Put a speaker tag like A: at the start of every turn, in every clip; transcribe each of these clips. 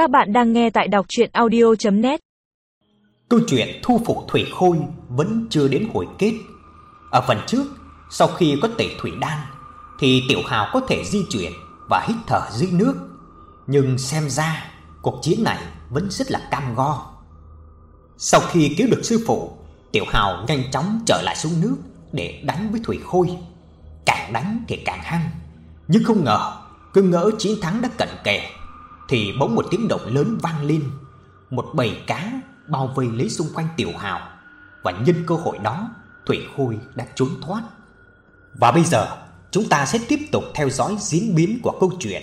A: Các bạn đang nghe tại đọc audio net
B: Câu chuyện thu phục Thủy Khôi vẫn chưa đến hồi kết. Ở phần trước, sau khi có tẩy thủy đan thì Tiểu Hào có thể di chuyển và hít thở dưới nước, nhưng xem ra cuộc chiến này vẫn rất là cam go. Sau khi cứu được sư phụ, Tiểu Hào nhanh chóng trở lại xuống nước để đánh với Thủy Khôi. Càng đánh thì càng hăng, nhưng không ngờ cứ ngỡ chiến thắng đã cận kề thì bỗng một tiếng động lớn vang lên, một bầy cá bao vây lấy xung quanh Tiểu Hào và nhân cơ hội đó, Thủy Khôi đã trốn thoát. Và bây giờ, chúng ta sẽ tiếp tục theo dõi diễn biến của câu chuyện.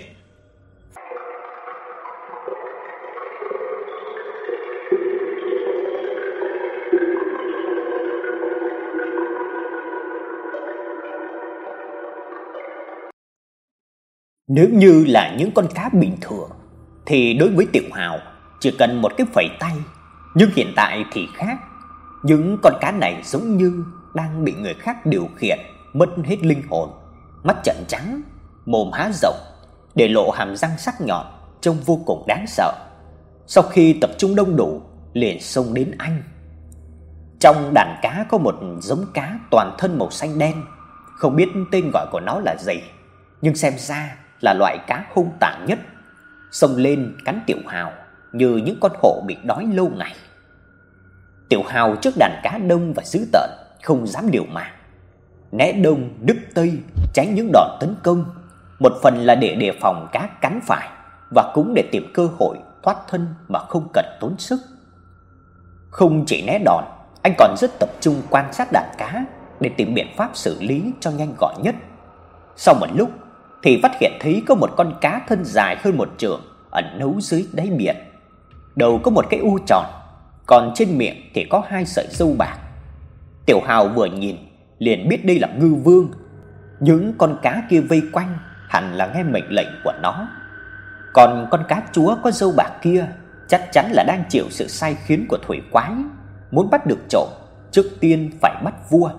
B: Nếu như là những con cá bình thường thì đối với Tiểu Hào chỉ cần một cái phẩy tay, nhưng hiện tại thì khác. Những con cá này giống như đang bị người khác điều khiển, mất hết linh hồn, mắt trợn trắng, mồm há rộng, để lộ hàm răng sắc nhọn, trông vô cùng đáng sợ. Sau khi tập trung đông đủ, liền xông đến anh. Trong đàn cá có một giống cá toàn thân màu xanh đen, không biết tên gọi của nó là gì, nhưng xem ra là loại cá hung tàn nhất xông lên cắn Tiểu Hào như những con hổ bị đói lâu ngày. Tiểu Hào trước đàn cá đông và dữ tợn, không dám điều mà. Né đông đứt tây, tránh những đòn tấn công, một phần là để đề phòng cá cắn phải và cũng để tìm cơ hội thoát thân mà không cần tốn sức. Không chỉ né đòn, anh còn rất tập trung quan sát đàn cá để tìm biện pháp xử lý cho nhanh gọn nhất. Sau một lúc, thì phát hiện thấy có một con cá thân dài hơn một trượng ẩn nấu dưới đáy biển. Đầu có một cái u tròn, còn trên miệng thì có hai sợi râu bạc. Tiểu Hào vừa nhìn liền biết đây là ngư vương. Những con cá kia vây quanh hẳn là nghe mệnh lệnh của nó. Còn con cá chúa có râu bạc kia chắc chắn là đang chịu sự sai khiến của thủy quái, muốn bắt được trộm, trước tiên phải bắt vua.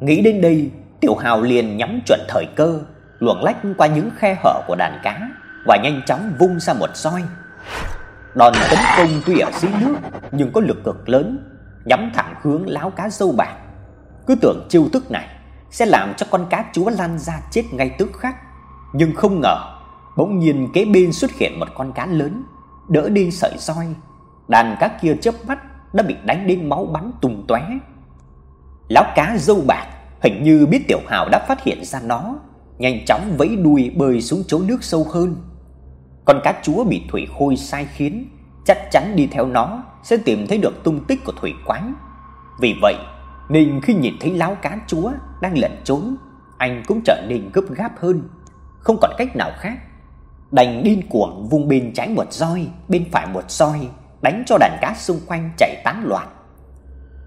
B: Nghĩ đến đây, Tiểu Hào liền nhắm chuẩn thời cơ, luồn lách qua những khe hở của đàn cá và nhanh chóng vung ra một roi. Đòn tấn công tuy ở dưới nước nhưng có lực cực lớn, nhắm thẳng hướng láo cá sâu bạc. Cứ tưởng chiêu thức này sẽ làm cho con cá chúa lăn ra chết ngay tức khắc, nhưng không ngờ, bỗng nhiên kế bên xuất hiện một con cá lớn, đỡ đi sợi roi. Đàn cá kia chớp mắt đã bị đánh đến máu bắn tung tóe. Láo cá dâu bạc hình như biết Tiểu Hào đã phát hiện ra nó, nhanh chóng vẫy đuôi bơi xuống chỗ nước sâu hơn. Con cá chúa bị thủy khôi sai khiến, chắc chắn đi theo nó sẽ tìm thấy được tung tích của thủy quái. Vì vậy, nên khi nhìn thấy lão cá chúa đang lẩn trốn, anh cũng trở nên gấp gáp hơn, không còn cách nào khác. Đành điên cuồng vung bên trái một roi, bên phải một roi, đánh cho đàn cá xung quanh chạy tán loạn.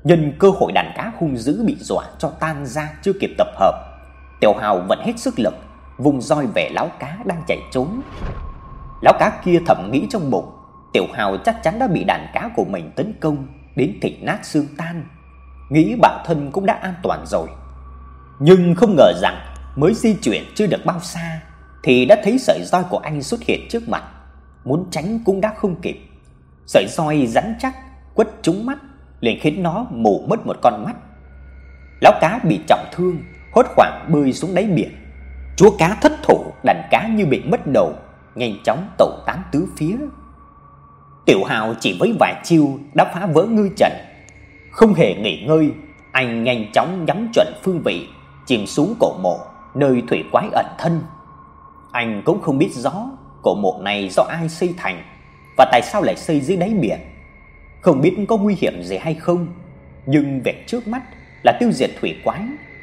B: Nhân cơ hội đàn cá hung dữ bị dọa cho tan ra chưa kịp tập hợp, Tiểu Hào vẫn hết sức lực, vùng roi về lão cá đang chạy trốn. Lão cá kia thầm nghĩ trong bụng, Tiểu Hào chắc chắn đã bị đàn cá của mình tấn công đến thịt nát xương tan, nghĩ bản thân cũng đã an toàn rồi. Nhưng không ngờ rằng mới di chuyển chưa được bao xa thì đã thấy sợi roi của anh xuất hiện trước mặt, muốn tránh cũng đã không kịp. Sợi roi rắn chắc quất trúng mắt, liền khiến nó mù mất một con mắt. Lão cá bị trọng thương, hốt hoảng bơi xuống đáy biển. Chúa cá thất thủ, đàn cá như bị mất đầu, nhanh chóng tẩu tán tứ phía. Tiểu Hào chỉ với vài chiêu đã phá vỡ ngư trận, không hề nghỉ ngơi, anh nhanh chóng nhắm chuẩn phương vị, chìm xuống cổ mộ nơi thủy quái ẩn thân. Anh cũng không biết rõ cổ mộ này do ai xây thành và tại sao lại xây dưới đáy biển. Không biết có nguy hiểm gì hay không, nhưng việc trước mắt là tiêu diệt thủy quái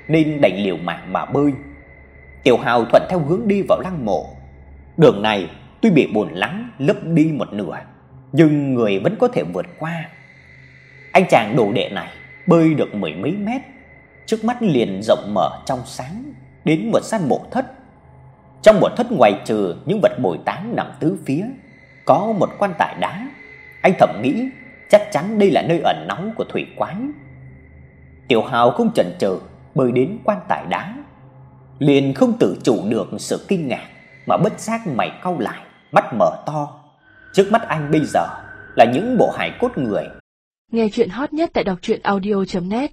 B: nên đành liều mạng mà bơi. Tiểu Hào thuận theo hướng đi vào lăng mộ. Đường này tuy bị bùn lắng lấp đi một nửa, nhưng người vẫn có thể vượt qua. Anh chàng đồ đệ này bơi được mười mấy mét, trước mắt liền rộng mở trong sáng đến một sát mộ thất. Trong mộ thất ngoài trừ những vật bồi táng nằm tứ phía, có một quan tài đá. Anh thầm nghĩ chắc chắn đây là nơi ẩn náu của thủy quái. Tiểu Hào không chần chừ bơi đến quan tài đá, liền không tự chủ được sự kinh ngạc mà bất giác mày cau lại, mắt mở to. Trước mắt anh bây giờ là những bộ hài cốt người.
A: Nghe chuyện hot nhất tại đọc audio net